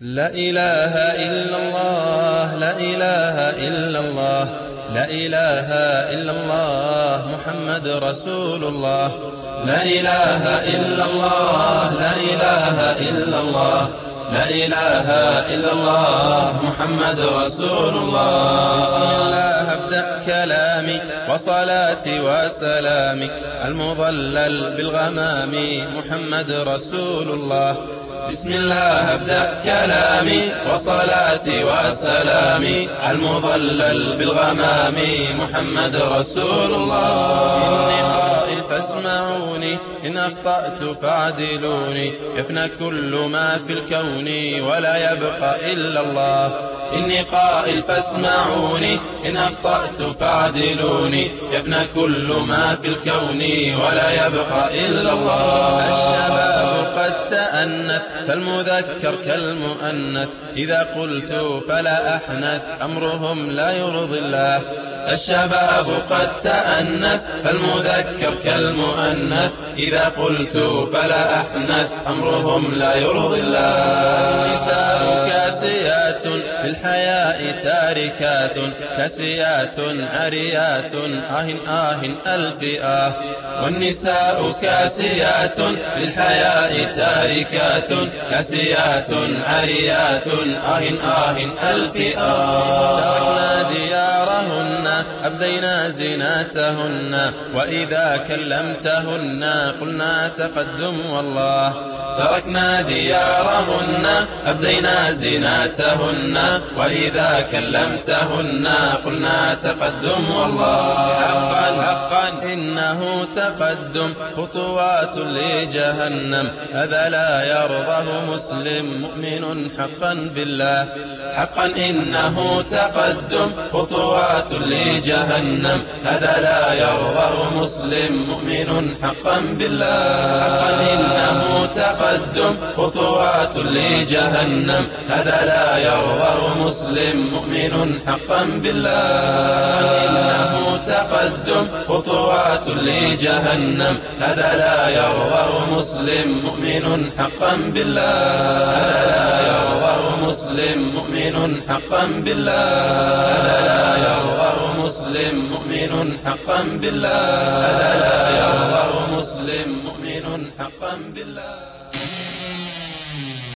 لا إله إلا الله لا إله إلا الله لا إله إلا الله محمد رسول الله لا إله إلا الله لا إله إلا الله لا إله إلا الله محمد رسول الله بسم الله أبدأ كلامي وصلاتي وسلامي. المضلل بالغمام محمد رسول الله بسم الله أبدأ كلامي وصلاتي وسلامي المضلل بالغمام محمد رسول الله. إني قائل فاسمعوني إن أخطأت فاعدلوني. يفنى كل ما في الكون ولا يبقى إلا الله. إني قائل فاسمعوني إن أخطأت فاعدلوني. يفنى كل ما في الكون ولا يبقى إلا الله. الشباب قد تأنث فالمذكر كالمؤنث. إذا قلت فلا أحنث أمرهم لا يرضي الله. الشباب قد تأنث فالمذكر كالمؤنث. إذا قلت فلا أحنث أمرهم لا يرضي الله. النساء كاسيات بالحياء تاركات. كاسيات عريات آه آه ألف آه. والنساء كاسيات بالحياء تاركات. كاسيات عريات آه آه ألف آه. تركنا ديارهن أبدينا زيناتهن وإذا كلمتهن قلنا تقدم والله. تركنا ديارهن أبدينا زيناتهن وإذا كلمتهن قلنا تقدم والله. حقا حقا إنه تقدم خطوات لجهنم هذا لا يرضه مسلم مؤمن حقا بالله. حقا إنه تقدم خطوات لجهنم هذا لا يرضه مسلم مؤمن حقا بالله. حقا إنه تقدم خطوات لجهنم هذا لا يرضه مسلم مؤمن حقا بالله. إنه تقدم خطوات لجهنم هذا لا يرضه مسلم مؤمن حقا بالله. مسلم مؤمن حقا بالله. مسلم مؤمن حقا بالله. لا يرضه مسلم مؤمن حقا بالله.